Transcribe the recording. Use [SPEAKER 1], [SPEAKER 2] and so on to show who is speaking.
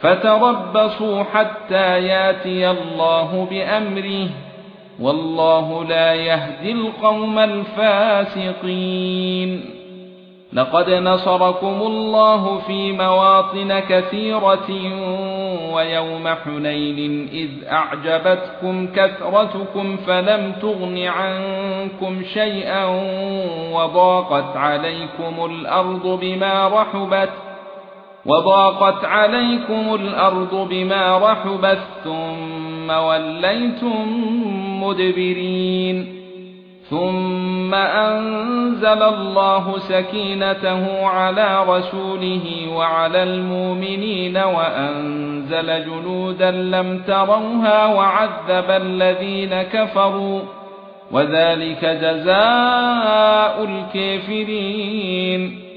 [SPEAKER 1] فتربصوا حتى ياتي الله بأمره والله لا يهدي القوم الفاسقين. لقد نصركم الله في مواطن كثيرة ويوم حنين إذ أعجبتكم كثرتكم فلم تغن عنكم شيئا وضاقت عليكم الأرض بما رحبت وضاقت عليكم الأرض بما رحبت ثم وليتم مدبرين. ثم أنزل الله سكينته على رسوله وعلى المؤمنين وأنزل جنودا لم تروها وعذب الذين كفروا. وذلك جزاء الكافرين.